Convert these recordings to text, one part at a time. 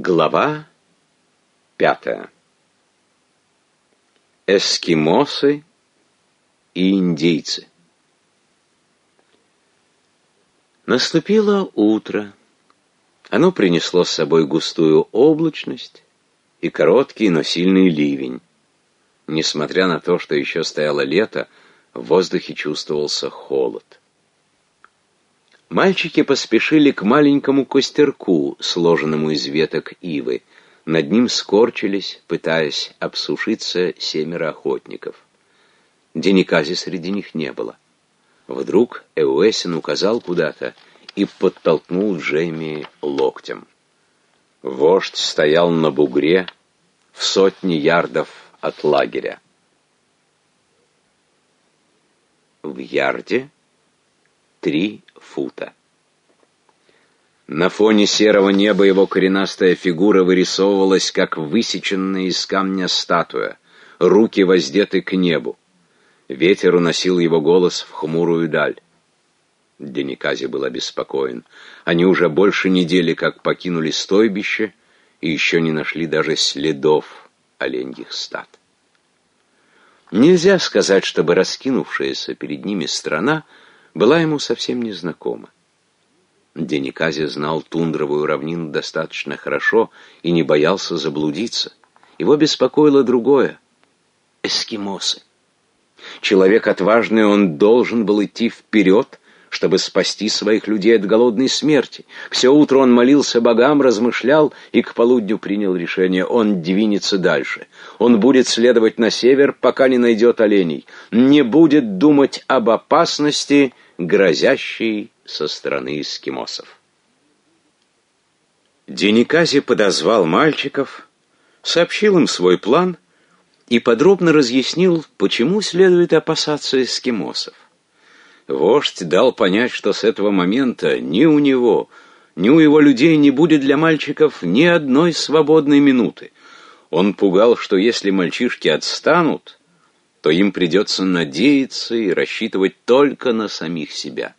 Глава пятая. Эскимосы и индейцы. Наступило утро. Оно принесло с собой густую облачность и короткий, но сильный ливень. Несмотря на то, что еще стояло лето, в воздухе чувствовался холод. Мальчики поспешили к маленькому костерку, сложенному из веток ивы. Над ним скорчились, пытаясь обсушиться семеро охотников. Деникази среди них не было. Вдруг Эуэсин указал куда-то и подтолкнул Джейми локтем. Вождь стоял на бугре в сотни ярдов от лагеря. В ярде три фута. На фоне серого неба его коренастая фигура вырисовывалась, как высеченная из камня статуя, руки воздеты к небу. Ветер уносил его голос в хмурую даль. Деникази был обеспокоен. Они уже больше недели как покинули стойбище и еще не нашли даже следов оленьих стад. Нельзя сказать, чтобы раскинувшаяся перед ними страна была ему совсем незнакома. Деникази знал тундровую равнину достаточно хорошо и не боялся заблудиться. Его беспокоило другое — эскимосы. Человек отважный, он должен был идти вперед, чтобы спасти своих людей от голодной смерти. Все утро он молился богам, размышлял и к полудню принял решение. Он двинется дальше. Он будет следовать на север, пока не найдет оленей. Не будет думать об опасности, грозящей со стороны эскимосов. Деникази подозвал мальчиков, сообщил им свой план и подробно разъяснил, почему следует опасаться эскимосов. Вождь дал понять, что с этого момента ни у него, ни у его людей не будет для мальчиков ни одной свободной минуты. Он пугал, что если мальчишки отстанут, то им придется надеяться и рассчитывать только на самих себя.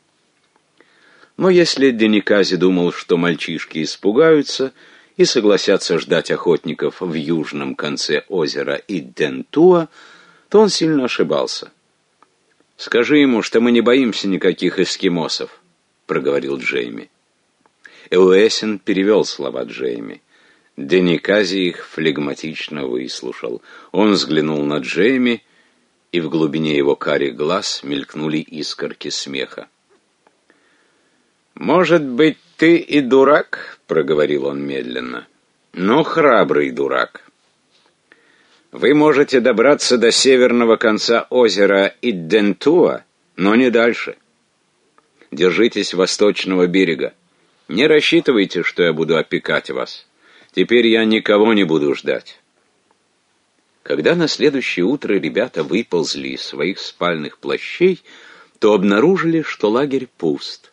Но если Деникази думал, что мальчишки испугаются и согласятся ждать охотников в южном конце озера Иддентуа, то он сильно ошибался. «Скажи ему, что мы не боимся никаких эскимосов», — проговорил Джейми. Эуэсин перевел слова Джейми. Деникази их флегматично выслушал. Он взглянул на Джейми, и в глубине его карих глаз мелькнули искорки смеха. «Может быть, ты и дурак?» — проговорил он медленно. «Но храбрый дурак. Вы можете добраться до северного конца озера Иддентуа, но не дальше. Держитесь восточного берега. Не рассчитывайте, что я буду опекать вас. Теперь я никого не буду ждать. Когда на следующее утро ребята выползли из своих спальных плащей, то обнаружили, что лагерь пуст.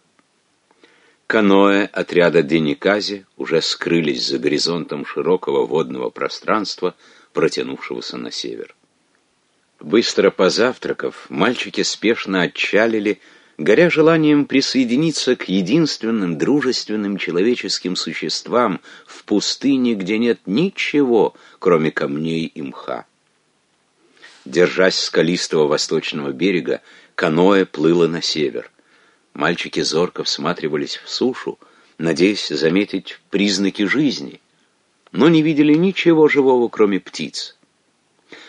Каноэ отряда Деникази уже скрылись за горизонтом широкого водного пространства, протянувшегося на север. Быстро позавтракав, мальчики спешно отчалили, горя желанием присоединиться к единственным дружественным человеческим существам в пустыне, где нет ничего, кроме камней и мха. Держась скалистого восточного берега, каноэ плыло на север. Мальчики зорко всматривались в сушу, надеясь заметить признаки жизни — но не видели ничего живого, кроме птиц.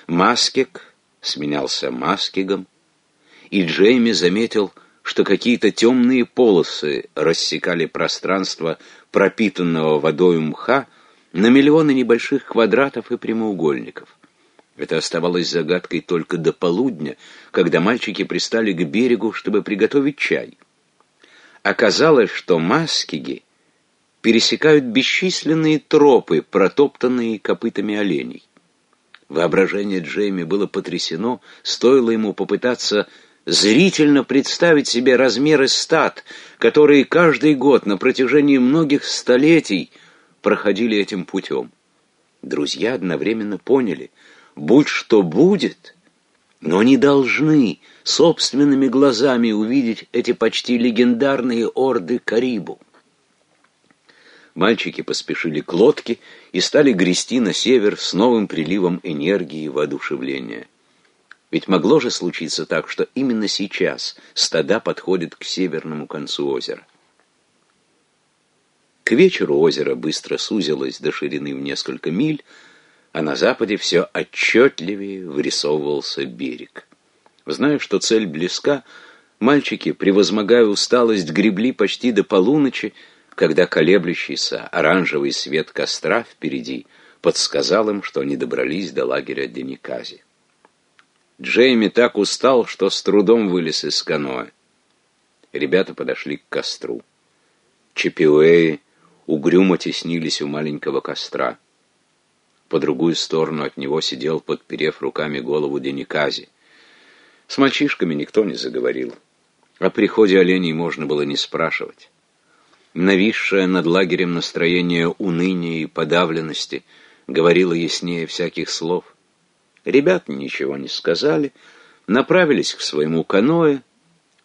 Маскик сменялся маскигом, и Джейми заметил, что какие-то темные полосы рассекали пространство пропитанного водой мха на миллионы небольших квадратов и прямоугольников. Это оставалось загадкой только до полудня, когда мальчики пристали к берегу, чтобы приготовить чай. Оказалось, что маскиги пересекают бесчисленные тропы, протоптанные копытами оленей. Воображение Джейми было потрясено, стоило ему попытаться зрительно представить себе размеры стад, которые каждый год на протяжении многих столетий проходили этим путем. Друзья одновременно поняли, будь что будет, но не должны собственными глазами увидеть эти почти легендарные орды Карибу. Мальчики поспешили к лодке и стали грести на север с новым приливом энергии и воодушевления. Ведь могло же случиться так, что именно сейчас стада подходят к северному концу озера. К вечеру озеро быстро сузилось до ширины в несколько миль, а на западе все отчетливее вырисовывался берег. Зная, что цель близка, мальчики, превозмогая усталость, гребли почти до полуночи, когда колеблющийся оранжевый свет костра впереди подсказал им, что они добрались до лагеря Деникази. Джейми так устал, что с трудом вылез из каноэ. Ребята подошли к костру. Чепиуэи угрюмо теснились у маленького костра. По другую сторону от него сидел, подперев руками голову Деникази. С мальчишками никто не заговорил. О приходе оленей можно было не спрашивать. Нависшее над лагерем настроение уныния и подавленности говорило яснее всяких слов. Ребята ничего не сказали, направились к своему каноэ,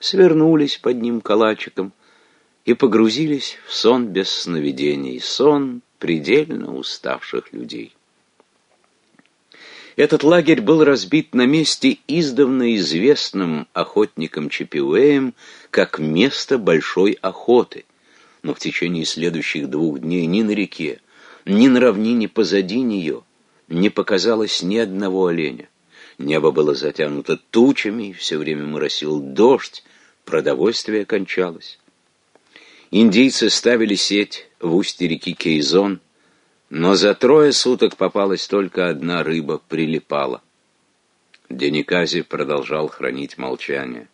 свернулись под ним калачиком и погрузились в сон без сновидений, сон предельно уставших людей. Этот лагерь был разбит на месте издавна известным охотникам Чепиуэем как место большой охоты, но в течение следующих двух дней ни на реке, ни на равнине позади нее не показалось ни одного оленя. Небо было затянуто тучами, все время моросил дождь, продовольствие кончалось. Индийцы ставили сеть в устье реки Кейзон, но за трое суток попалась только одна рыба, прилипала. Деникази продолжал хранить молчание.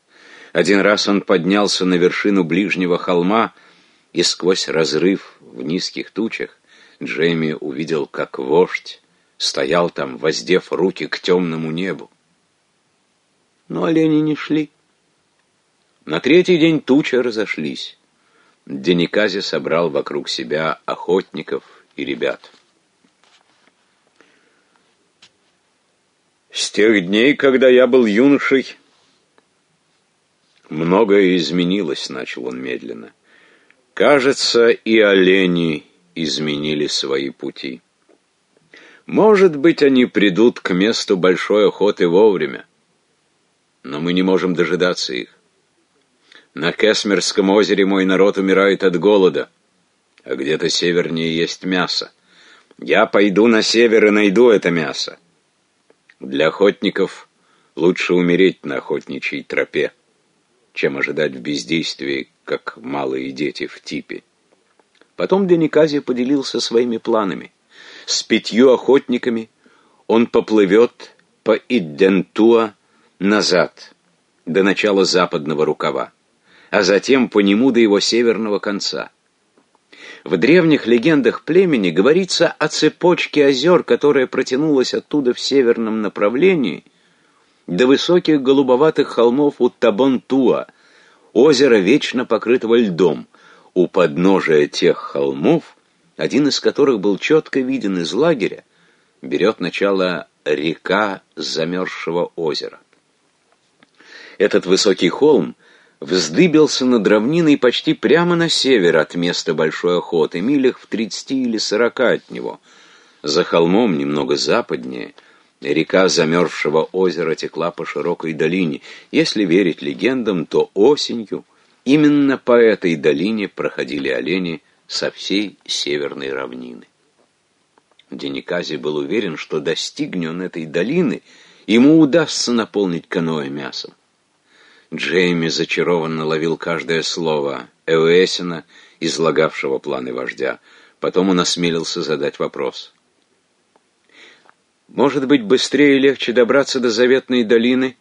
Один раз он поднялся на вершину ближнего холма, и сквозь разрыв в низких тучах Джейми увидел, как вождь стоял там, воздев руки к темному небу. Но олени не шли. На третий день тучи разошлись. Деникази собрал вокруг себя охотников и ребят. С тех дней, когда я был юношей, многое изменилось, начал он медленно. Кажется, и олени изменили свои пути. Может быть, они придут к месту большой охоты вовремя, но мы не можем дожидаться их. На Кесмерском озере мой народ умирает от голода, а где-то севернее есть мясо. Я пойду на север и найду это мясо. Для охотников лучше умереть на охотничьей тропе, чем ожидать в бездействии, как малые дети в типе. Потом Деникази поделился своими планами — с пятью охотниками он поплывет по Иддентуа назад, до начала западного рукава, а затем по нему до его северного конца. В древних легендах племени говорится о цепочке озер, которая протянулась оттуда в северном направлении до высоких голубоватых холмов у Табонтуа, озера вечно покрытого льдом. У подножия тех холмов один из которых был четко виден из лагеря, берет начало река замерзшего озера. Этот высокий холм вздыбился над равниной почти прямо на север от места большой охоты, милях в тридцати или сорока от него. За холмом, немного западнее, река замерзшего озера текла по широкой долине. Если верить легендам, то осенью именно по этой долине проходили олени со всей северной равнины. Деникази был уверен, что достигнет этой долины, ему удастся наполнить каноэ мясом. Джейми зачарованно ловил каждое слово Эуэсина, излагавшего планы вождя. Потом он осмелился задать вопрос. «Может быть, быстрее и легче добраться до заветной долины,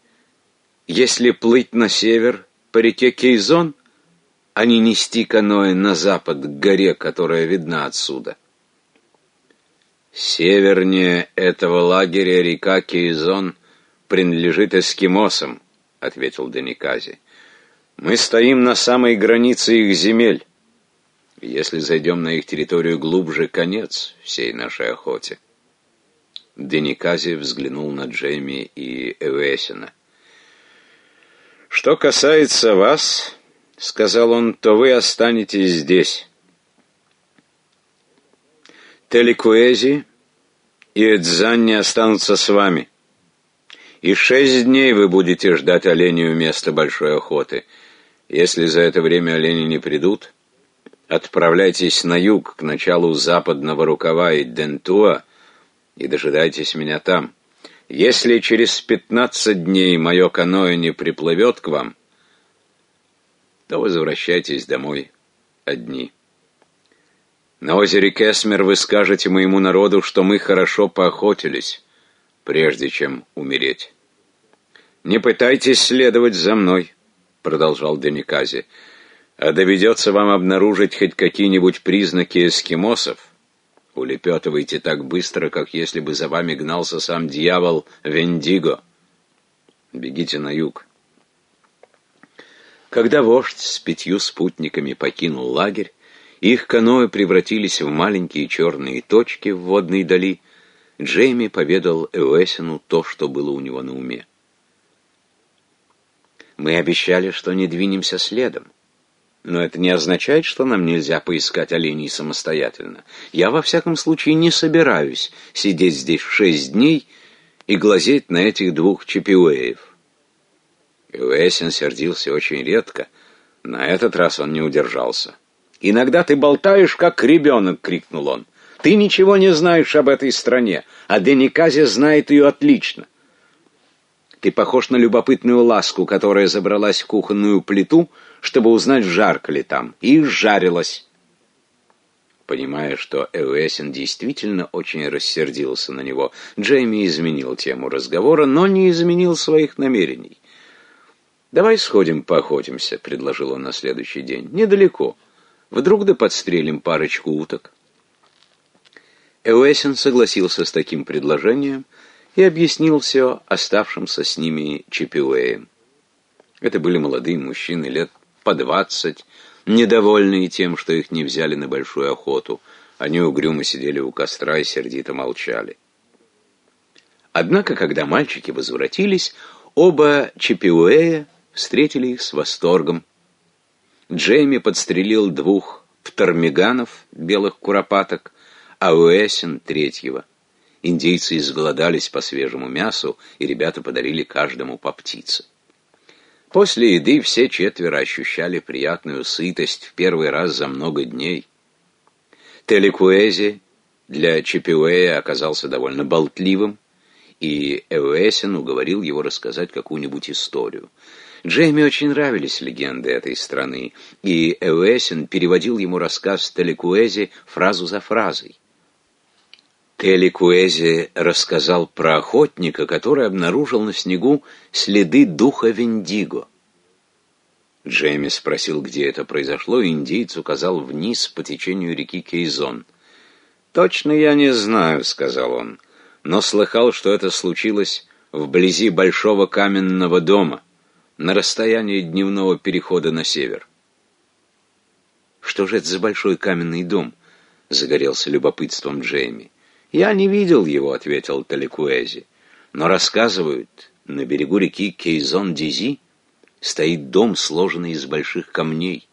если плыть на север по реке Кейзон?» а не нести каноэ на запад к горе, которая видна отсюда. Севернее этого лагеря река Кейзон принадлежит эскимосам, ответил Деникази. Мы стоим на самой границе их земель. Если зайдем на их территорию глубже, конец всей нашей охоте. Деникази взглянул на Джейми и Эвесина. Что касается вас, — сказал он, — то вы останетесь здесь. Телекуэзи и Эдзанни останутся с вами. И шесть дней вы будете ждать оленей у места большой охоты. Если за это время олени не придут, отправляйтесь на юг, к началу западного рукава и Дентуа, и дожидайтесь меня там. Если через пятнадцать дней мое каноэ не приплывет к вам, то возвращайтесь домой одни. На озере Кесмер вы скажете моему народу, что мы хорошо поохотились, прежде чем умереть. «Не пытайтесь следовать за мной», — продолжал Деникази, «а доведется вам обнаружить хоть какие-нибудь признаки эскимосов. Улепетывайте так быстро, как если бы за вами гнался сам дьявол Вендиго. Бегите на юг». Когда вождь с пятью спутниками покинул лагерь, их каноэ превратились в маленькие черные точки в водной дали. Джейми поведал Эуэсину то, что было у него на уме. Мы обещали, что не двинемся следом. Но это не означает, что нам нельзя поискать оленей самостоятельно. Я, во всяком случае, не собираюсь сидеть здесь шесть дней и глазеть на этих двух чипиуэев. Уэсин сердился очень редко. На этот раз он не удержался. «Иногда ты болтаешь, как ребенок!» — крикнул он. «Ты ничего не знаешь об этой стране, а Деникази знает ее отлично. Ты похож на любопытную ласку, которая забралась в кухонную плиту, чтобы узнать, жарко ли там, и жарилась». Понимая, что Эуэсин действительно очень рассердился на него, Джейми изменил тему разговора, но не изменил своих намерений. «Давай сходим поохотимся», — предложил он на следующий день. «Недалеко». Вдруг да подстрелим парочку уток. Эуэсин согласился с таким предложением и объяснил все оставшимся с ними Чипиуэем. Это были молодые мужчины лет по двадцать, недовольные тем, что их не взяли на большую охоту. Они угрюмо сидели у костра и сердито молчали. Однако, когда мальчики возвратились, оба Чипиуэя встретили их с восторгом. Джейми подстрелил двух птермиганов, белых куропаток, а Уэсин — третьего. Индейцы изголодались по свежему мясу, и ребята подарили каждому по птице. После еды все четверо ощущали приятную сытость в первый раз за много дней. Телекуэзи для Чипиуэя оказался довольно болтливым, и Эуэсин уговорил его рассказать какую-нибудь историю. Джейми очень нравились легенды этой страны, и Эуэсин переводил ему рассказ Телекуэзи фразу за фразой. Телекуэзи рассказал про охотника, который обнаружил на снегу следы духа Вендиго. Джейми спросил, где это произошло, и индейец указал вниз по течению реки Кейзон. «Точно я не знаю», — сказал он, — «но слыхал, что это случилось вблизи большого каменного дома» на расстоянии дневного перехода на север. «Что же это за большой каменный дом?» — загорелся любопытством Джейми. «Я не видел его», — ответил Таликуэзи. «Но рассказывают, на берегу реки Кейзон-Дизи стоит дом, сложенный из больших камней.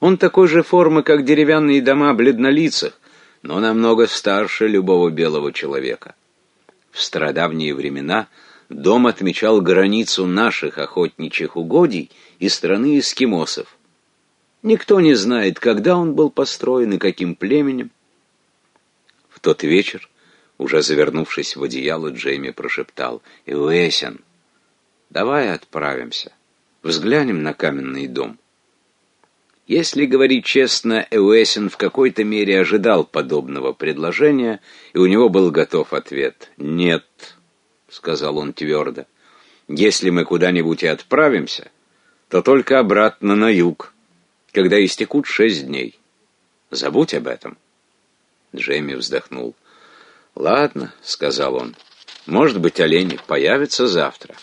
Он такой же формы, как деревянные дома бледнолицах, но намного старше любого белого человека. В стародавние времена — дом отмечал границу наших охотничьих угодий и страны эскимосов. Никто не знает, когда он был построен и каким племенем. В тот вечер, уже завернувшись в одеяло, Джейми прошептал «Эуэсен, давай отправимся, взглянем на каменный дом». Если говорить честно, Эуэсен в какой-то мере ожидал подобного предложения, и у него был готов ответ «нет» сказал он твердо. «Если мы куда-нибудь и отправимся, то только обратно на юг, когда истекут шесть дней. Забудь об этом». Джейми вздохнул. «Ладно», — сказал он, — «может быть, олени появятся завтра».